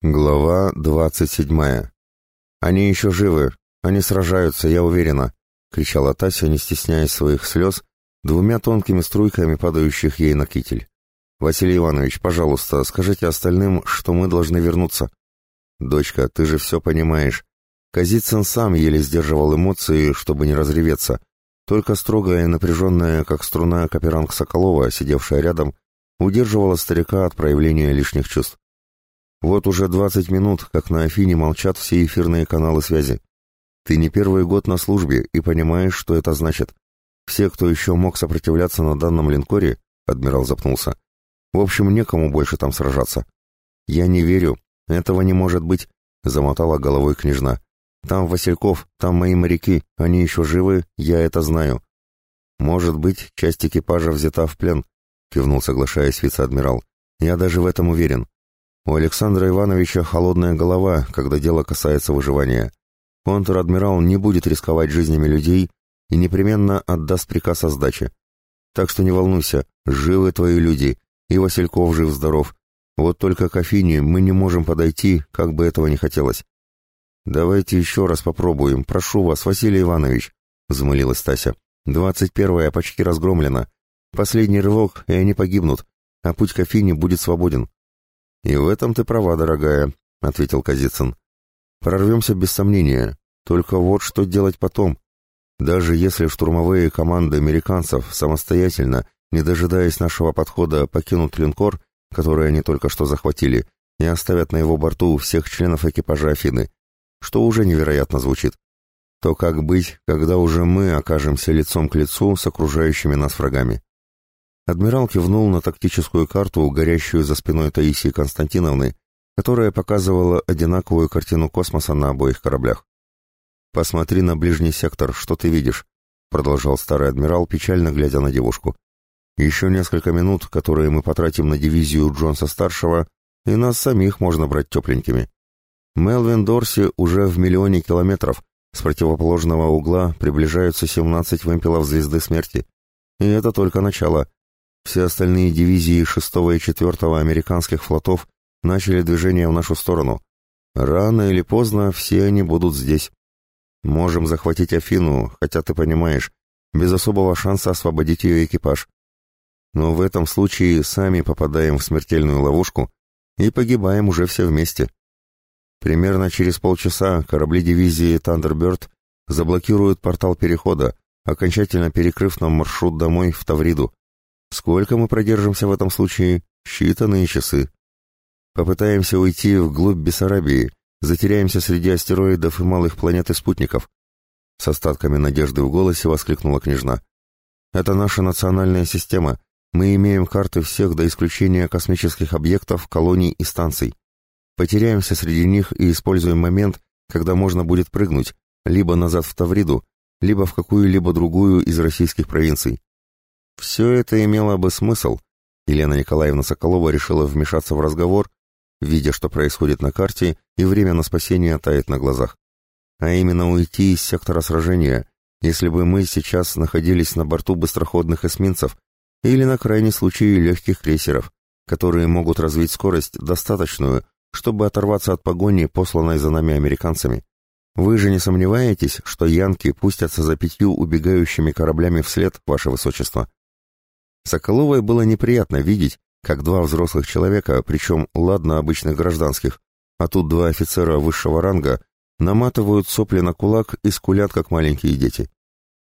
Глава двадцать седьмая. «Они еще живы, они сражаются, я уверена», — кричала Тася, не стесняясь своих слез, двумя тонкими струйками, падающих ей на китель. «Василий Иванович, пожалуйста, скажите остальным, что мы должны вернуться». «Дочка, ты же все понимаешь». Казицын сам еле сдерживал эмоции, чтобы не разреветься. Только строгая и напряженная, как струна каперанг Соколова, сидевшая рядом, удерживала старика от проявления лишних чувств. Вот уже двадцать минут, как на Афине молчат все эфирные каналы связи. Ты не первый год на службе и понимаешь, что это значит. Все, кто еще мог сопротивляться на данном линкоре, адмирал запнулся. В общем, некому больше там сражаться. Я не верю, этого не может быть, замотала головой княжна. Там Васильков, там мои моряки, они еще живы, я это знаю. Может быть, часть экипажа взята в плен, кивнул, соглашаясь вице-адмирал. Я даже в этом уверен. У Александра Ивановича холодная голова, когда дело касается выживания. Контр-адмирал не будет рисковать жизнями людей и непременно отдаст приказ о сдаче. Так что не волнуйся, живы твои люди, и Васильков жив-здоров. Вот только к Афине мы не можем подойти, как бы этого не хотелось. «Давайте еще раз попробуем, прошу вас, Василий Иванович», — взмолилась Тася. «Двадцать первая почти разгромлена. Последний рывок, и они погибнут, а путь к Афине будет свободен. «И в этом ты права, дорогая», — ответил Казицын. «Прорвемся без сомнения. Только вот что делать потом. Даже если штурмовые команды американцев самостоятельно, не дожидаясь нашего подхода, покинут линкор, который они только что захватили, и оставят на его борту всех членов экипажа Афины, что уже невероятно звучит, то как быть, когда уже мы окажемся лицом к лицу с окружающими нас врагами? Адмирал кивнул на тактическую карту, горящую за спиной Таисии Константиновны, которая показывала одинаковую картину космоса на обоих кораблях. «Посмотри на ближний сектор, что ты видишь?» — продолжал старый адмирал, печально глядя на девушку. «Еще несколько минут, которые мы потратим на дивизию Джонса-старшего, и нас самих можно брать тепленькими. Мелвин Дорси уже в миллионе километров, с противоположного угла приближаются 17 вымпелов Звезды Смерти. И это только начало. Все остальные дивизии 6 и 4 американских флотов начали движение в нашу сторону. Рано или поздно все они будут здесь. Можем захватить Афину, хотя ты понимаешь, без особого шанса освободить ее экипаж. Но в этом случае сами попадаем в смертельную ловушку и погибаем уже все вместе. Примерно через полчаса корабли дивизии «Тандерберт» заблокируют портал перехода, окончательно перекрыв нам маршрут домой в Тавриду. Сколько мы продержимся в этом случае? Считанные часы. Попытаемся уйти вглубь Бессарабии, затеряемся среди астероидов и малых планет и спутников. С остатками надежды в голосе воскликнула княжна. Это наша национальная система. Мы имеем карты всех до исключения космических объектов, колоний и станций. Потеряемся среди них и используем момент, когда можно будет прыгнуть, либо назад в Тавриду, либо в какую-либо другую из российских провинций. Все это имело бы смысл. Елена Николаевна Соколова решила вмешаться в разговор, видя, что происходит на карте, и время на спасение тает на глазах. А именно уйти из сектора сражения, если бы мы сейчас находились на борту быстроходных эсминцев или на крайний случай легких крейсеров, которые могут развить скорость достаточную, чтобы оторваться от погони, посланной за нами американцами. Вы же не сомневаетесь, что янки пустятся за пятью убегающими кораблями вслед, ваше высочество? Соколовой было неприятно видеть, как два взрослых человека, причем ладно обычных гражданских, а тут два офицера высшего ранга, наматывают сопли на кулак и скулят, как маленькие дети.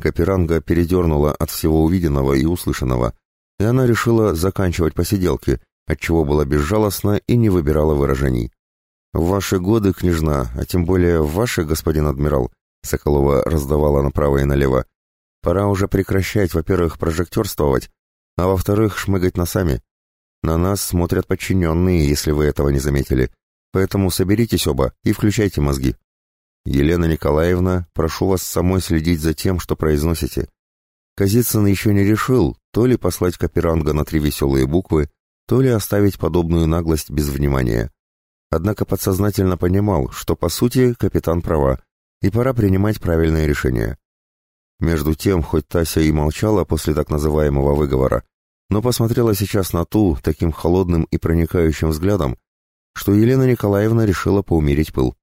Каперанга передернула от всего увиденного и услышанного, и она решила заканчивать посиделки, отчего была безжалостна и не выбирала выражений. «В ваши годы, княжна, а тем более в ваши, господин адмирал», Соколова раздавала направо и налево, «пора уже прекращать, во-первых, прожектерствовать, а во-вторых, шмыгать носами. На нас смотрят подчиненные, если вы этого не заметили. Поэтому соберитесь оба и включайте мозги. Елена Николаевна, прошу вас самой следить за тем, что произносите. Казицын еще не решил, то ли послать Каперанга на три веселые буквы, то ли оставить подобную наглость без внимания. Однако подсознательно понимал, что по сути капитан права, и пора принимать правильное решение. Между тем, хоть Тася и молчала после так называемого выговора, но посмотрела сейчас на ту таким холодным и проникающим взглядом, что Елена Николаевна решила поумерить пыл.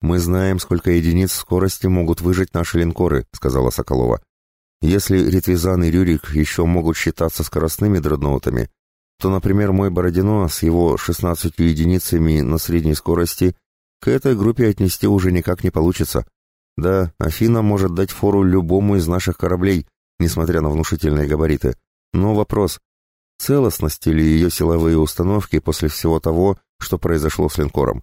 «Мы знаем, сколько единиц скорости могут выжить наши линкоры», — сказала Соколова. «Если Ритвизан и Рюрик еще могут считаться скоростными дредноутами, то, например, мой Бородино с его 16 единицами на средней скорости к этой группе отнести уже никак не получится. Да, Афина может дать фору любому из наших кораблей, несмотря на внушительные габариты. Но вопрос, целостности ли ее силовые установки после всего того, что произошло с линкором?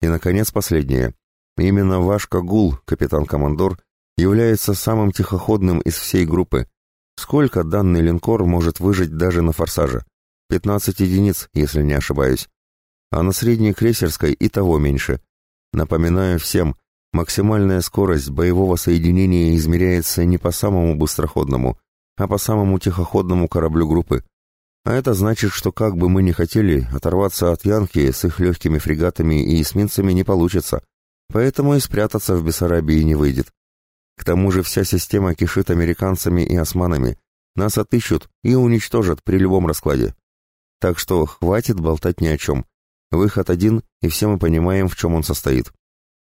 И, наконец, последнее. Именно ваш Кагул, капитан-командор, является самым тихоходным из всей группы. Сколько данный линкор может выжить даже на форсаже? 15 единиц, если не ошибаюсь. А на средней крейсерской и того меньше. Напоминаю всем, максимальная скорость боевого соединения измеряется не по самому быстроходному, а по самому тихоходному кораблю группы. А это значит, что как бы мы ни хотели, оторваться от Янки с их легкими фрегатами и эсминцами не получится. Поэтому и спрятаться в Бессарабии не выйдет. К тому же вся система кишит американцами и османами. Нас отыщут и уничтожат при любом раскладе. Так что хватит болтать ни о чем. Выход один, и все мы понимаем, в чем он состоит.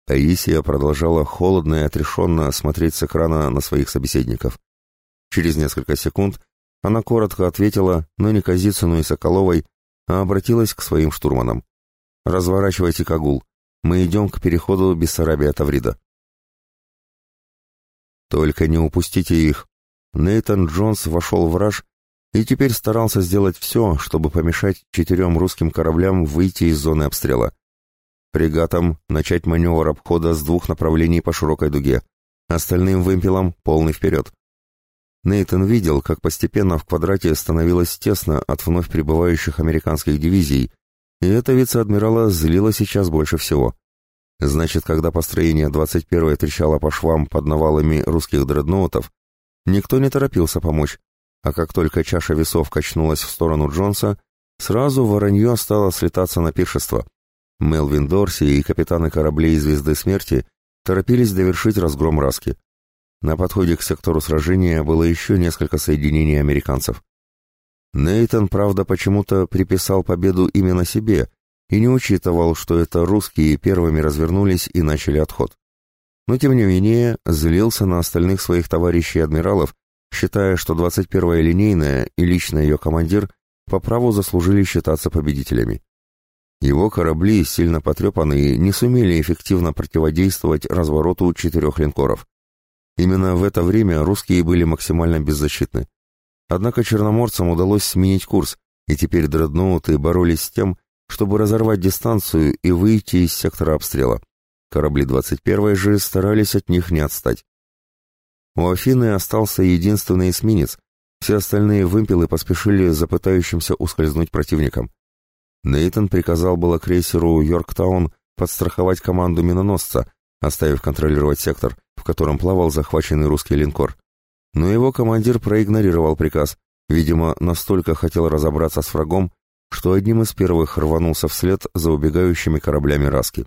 Таисия продолжала холодно и отрешенно смотреть с экрана на своих собеседников. Через несколько секунд она коротко ответила, но не Казицыну и Соколовой, а обратилась к своим штурманам. «Разворачивайте Кагул. Мы идем к переходу Бессарабия-Таврида». «Только не упустите их». Нейтан Джонс вошел в раж и теперь старался сделать все, чтобы помешать четырем русским кораблям выйти из зоны обстрела. Фрегатам начать маневр обхода с двух направлений по широкой дуге, остальным вымпелам полный вперед. Нейтон видел, как постепенно в квадрате становилось тесно от вновь прибывающих американских дивизий, и это вице-адмирала злило сейчас больше всего. Значит, когда построение 21-й трещало по швам под навалами русских дредноутов, никто не торопился помочь, а как только чаша весов качнулась в сторону Джонса, сразу воронье стало слетаться на пиршество. Мелвин Дорси и капитаны кораблей «Звезды смерти» торопились довершить разгром Раски. На подходе к сектору сражения было еще несколько соединений американцев. Нейтон, правда, почему-то приписал победу именно себе и не учитывал, что это русские первыми развернулись и начали отход. Но, тем не менее, злился на остальных своих товарищей-адмиралов, считая, что 21-я линейная и лично ее командир по праву заслужили считаться победителями. Его корабли, сильно потрепанные, не сумели эффективно противодействовать развороту четырех линкоров. Именно в это время русские были максимально беззащитны. Однако черноморцам удалось сменить курс, и теперь дредноуты боролись с тем, чтобы разорвать дистанцию и выйти из сектора обстрела. Корабли 21-й же старались от них не отстать. У Афины остался единственный эсминец, все остальные вымпелы поспешили за пытающимся ускользнуть противником. Нейтон приказал было крейсеру «Йорктаун» подстраховать команду миноносца, оставив контролировать сектор, в котором плавал захваченный русский линкор. Но его командир проигнорировал приказ, видимо, настолько хотел разобраться с врагом, что одним из первых рванулся вслед за убегающими кораблями Раски.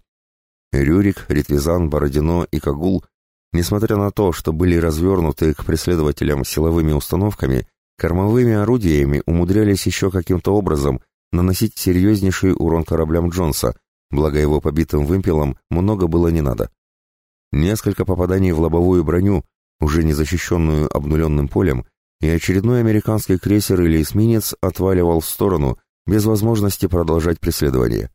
Рюрик, Ритвизан, Бородино и Кагул Несмотря на то, что были развернуты к преследователям силовыми установками, кормовыми орудиями умудрялись еще каким-то образом наносить серьезнейший урон кораблям Джонса, благо его побитым вымпелом много было не надо. Несколько попаданий в лобовую броню, уже не защищенную обнуленным полем, и очередной американский крейсер или эсминец отваливал в сторону, без возможности продолжать преследование.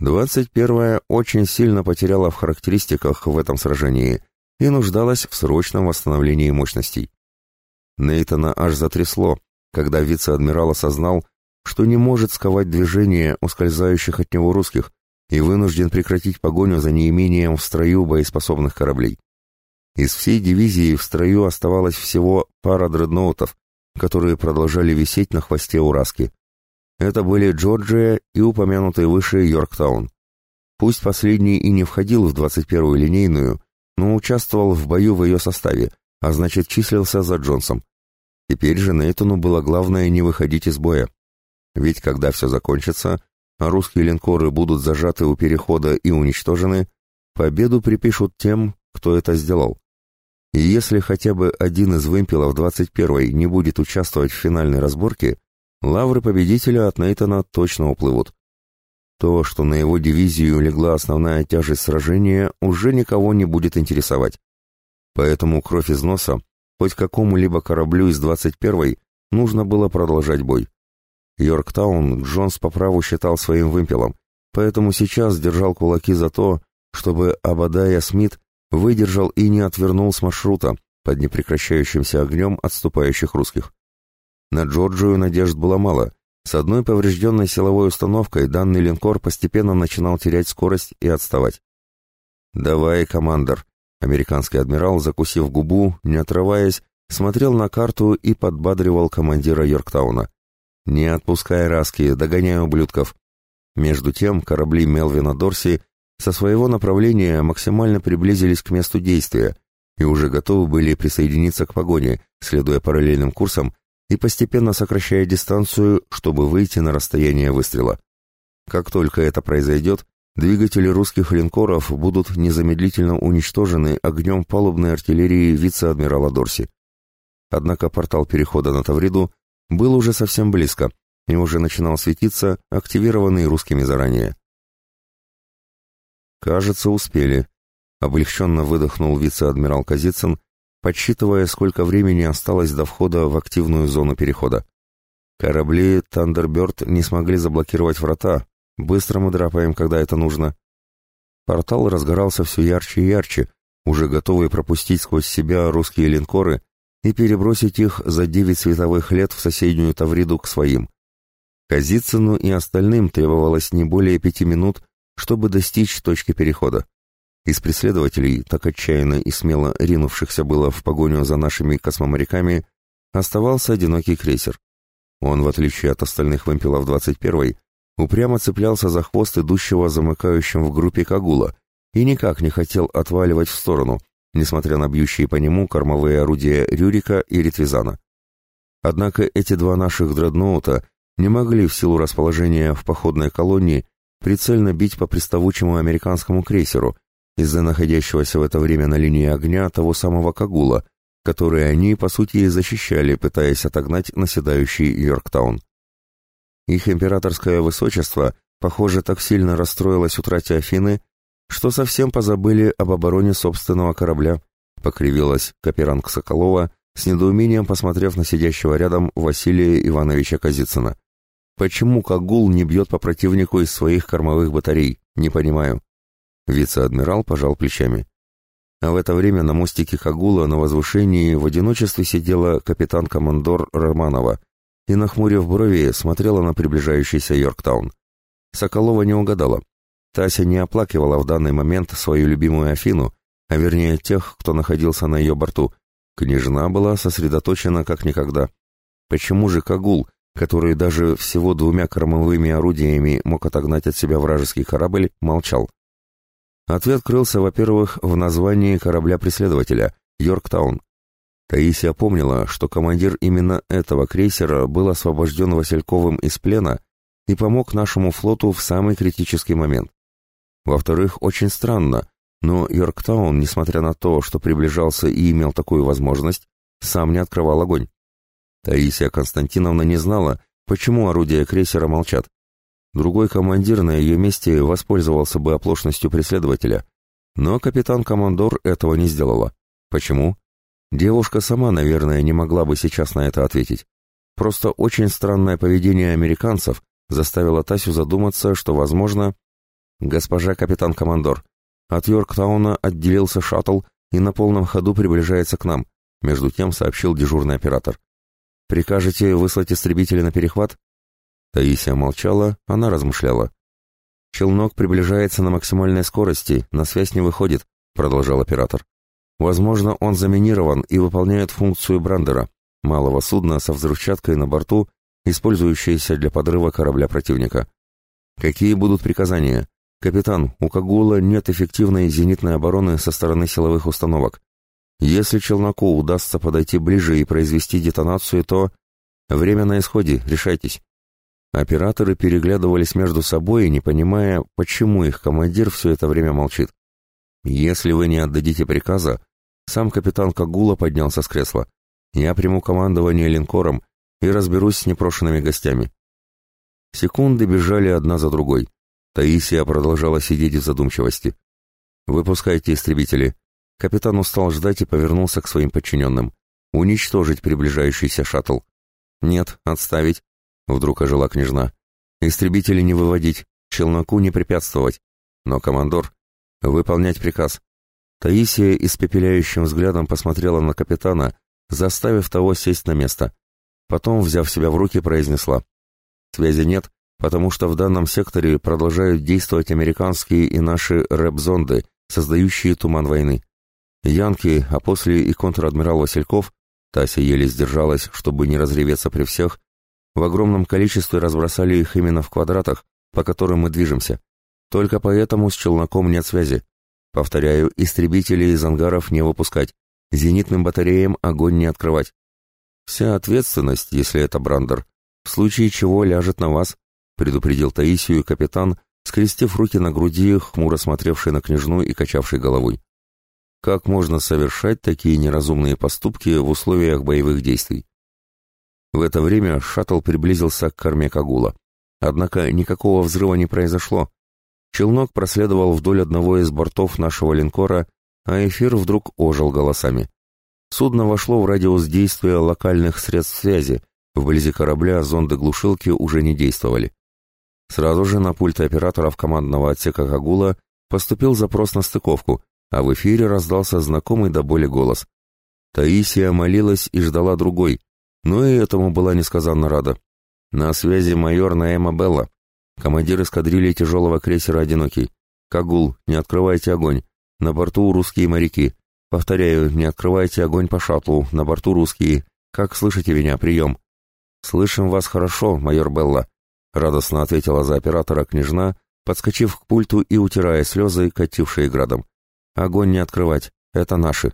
21-я очень сильно потеряла в характеристиках в этом сражении – и нуждалась в срочном восстановлении мощностей. Нейтона аж затрясло, когда вице-адмирал осознал, что не может сковать движение ускользающих от него русских и вынужден прекратить погоню за неимением в строю боеспособных кораблей. Из всей дивизии в строю оставалось всего пара дредноутов, которые продолжали висеть на хвосте Ураски. Это были Джорджия и упомянутый выше Йорктаун. Пусть последний и не входил в 21-ю линейную, но участвовал в бою в ее составе, а значит числился за Джонсом. Теперь же Нейтону было главное не выходить из боя. Ведь когда все закончится, а русские линкоры будут зажаты у перехода и уничтожены, победу припишут тем, кто это сделал. И если хотя бы один из вымпелов 21-й не будет участвовать в финальной разборке, лавры победителя от Нейтона точно уплывут. То, что на его дивизию легла основная тяжесть сражения, уже никого не будет интересовать. Поэтому кровь из носа, хоть какому-либо кораблю из 21-й, нужно было продолжать бой. Йорктаун Джонс по праву считал своим вымпелом, поэтому сейчас держал кулаки за то, чтобы Абадая Смит выдержал и не отвернул с маршрута под непрекращающимся огнем отступающих русских. На Джорджию надежд было мало, с одной поврежденной силовой установкой данный линкор постепенно начинал терять скорость и отставать. «Давай, командор!» Американский адмирал, закусив губу, не отрываясь, смотрел на карту и подбадривал командира Йорктауна. «Не отпускай Раски, догоняй ублюдков!» Между тем корабли Мелвина Дорси со своего направления максимально приблизились к месту действия и уже готовы были присоединиться к погоне, следуя параллельным курсам и постепенно сокращая дистанцию, чтобы выйти на расстояние выстрела. Как только это произойдет, двигатели русских линкоров будут незамедлительно уничтожены огнем палубной артиллерии вице-адмирала Дорси. Однако портал перехода на Тавриду был уже совсем близко и уже начинал светиться, активированный русскими заранее. «Кажется, успели», — облегченно выдохнул вице-адмирал Казицын, подсчитывая, сколько времени осталось до входа в активную зону перехода. Корабли «Тандерберт» не смогли заблокировать врата. Быстро мы драпаем, когда это нужно. Портал разгорался все ярче и ярче, уже готовый пропустить сквозь себя русские линкоры и перебросить их за девять световых лет в соседнюю Тавриду к своим. Казицыну и остальным требовалось не более пяти минут, чтобы достичь точки перехода. Из преследователей, так отчаянно и смело ринувшихся было в погоню за нашими космоморяками, оставался одинокий крейсер. Он, в отличие от остальных вымпелов 21-й, упрямо цеплялся за хвост идущего замыкающим в группе Кагула и никак не хотел отваливать в сторону, несмотря на бьющие по нему кормовые орудия Рюрика и Ретвизана. Однако эти два наших дредноута не могли в силу расположения в походной колонии прицельно бить по приставучему американскому крейсеру, из-за находящегося в это время на линии огня того самого Кагула, который они, по сути, и защищали, пытаясь отогнать наседающий Йорктаун. Их императорское высочество, похоже, так сильно расстроилось утрате Афины, что совсем позабыли об обороне собственного корабля, покривилась Каперанг Соколова, с недоумением посмотрев на сидящего рядом Василия Ивановича Казицына. «Почему Кагул не бьет по противнику из своих кормовых батарей? Не понимаю». Вице-адмирал пожал плечами. А в это время на мостике Хагула на возвышении в одиночестве сидела капитан-командор Романова и, нахмурив брови, смотрела на приближающийся Йорктаун. Соколова не угадала. Тася не оплакивала в данный момент свою любимую Афину, а вернее тех, кто находился на ее борту. Княжна была сосредоточена как никогда. Почему же Кагул, который даже всего двумя кормовыми орудиями мог отогнать от себя вражеский корабль, молчал? Ответ крылся, во-первых, в названии корабля-преследователя — «Йорктаун». Таисия помнила, что командир именно этого крейсера был освобожден Васильковым из плена и помог нашему флоту в самый критический момент. Во-вторых, очень странно, но Йорктаун, несмотря на то, что приближался и имел такую возможность, сам не открывал огонь. Таисия Константиновна не знала, почему орудия крейсера молчат. Другой командир на ее месте воспользовался бы оплошностью преследователя. Но капитан-командор этого не сделала. Почему? Девушка сама, наверное, не могла бы сейчас на это ответить. Просто очень странное поведение американцев заставило Тасю задуматься, что, возможно... «Госпожа капитан-командор, от Йорктауна отделился шаттл и на полном ходу приближается к нам», между тем сообщил дежурный оператор. «Прикажете выслать истребители на перехват?» Таисия молчала, она размышляла. «Челнок приближается на максимальной скорости, на связь не выходит», — продолжал оператор. «Возможно, он заминирован и выполняет функцию брандера, малого судна со взрывчаткой на борту, использующейся для подрыва корабля противника. Какие будут приказания? Капитан, у Кагула нет эффективной зенитной обороны со стороны силовых установок. Если челноку удастся подойти ближе и произвести детонацию, то... Время на исходе, решайтесь». Операторы переглядывались между собой, не понимая, почему их командир все это время молчит. «Если вы не отдадите приказа...» Сам капитан Кагула поднялся с кресла. «Я приму командование линкором и разберусь с непрошенными гостями». Секунды бежали одна за другой. Таисия продолжала сидеть в задумчивости. «Выпускайте истребители». Капитан устал ждать и повернулся к своим подчиненным. «Уничтожить приближающийся шаттл». «Нет, отставить», — вдруг ожила княжна. «Истребители не выводить, челноку не препятствовать. Но, командор, выполнять приказ». Таисия испепеляющим взглядом посмотрела на капитана, заставив того сесть на место. Потом, взяв себя в руки, произнесла. «Связи нет, потому что в данном секторе продолжают действовать американские и наши рэп-зонды, создающие туман войны. Янки, а после и контр-адмирал Васильков, Тася еле сдержалась, чтобы не разреветься при всех, в огромном количестве разбросали их именно в квадратах, по которым мы движемся. Только поэтому с челноком нет связи. Повторяю, истребители из ангаров не выпускать, зенитным батареям огонь не открывать. Вся ответственность, если это Брандер, в случае чего ляжет на вас, предупредил Таисию капитан, скрестив руки на груди, хмуро смотревший на княжну и качавший головой. Как можно совершать такие неразумные поступки в условиях боевых действий? В это время шаттл приблизился к корме Кагула. Однако никакого взрыва не произошло. Челнок проследовал вдоль одного из бортов нашего линкора, а эфир вдруг ожил голосами. Судно вошло в радиус действия локальных средств связи, вблизи корабля зонды-глушилки уже не действовали. Сразу же на пульт операторов командного отсека Кагула поступил запрос на стыковку, а в эфире раздался знакомый до боли голос. Таисия молилась и ждала другой, но и этому была несказанно рада. На связи майор Наэма Белла, командир эскадрильи тяжелого крейсера «Одинокий». «Кагул, не открывайте огонь. На борту русские моряки. Повторяю, не открывайте огонь по шаттлу. На борту русские. Как слышите меня? Прием». «Слышим вас хорошо, майор Белла», — радостно ответила за оператора княжна, подскочив к пульту и утирая слезы, катившие градом. «Огонь не открывать. Это наши».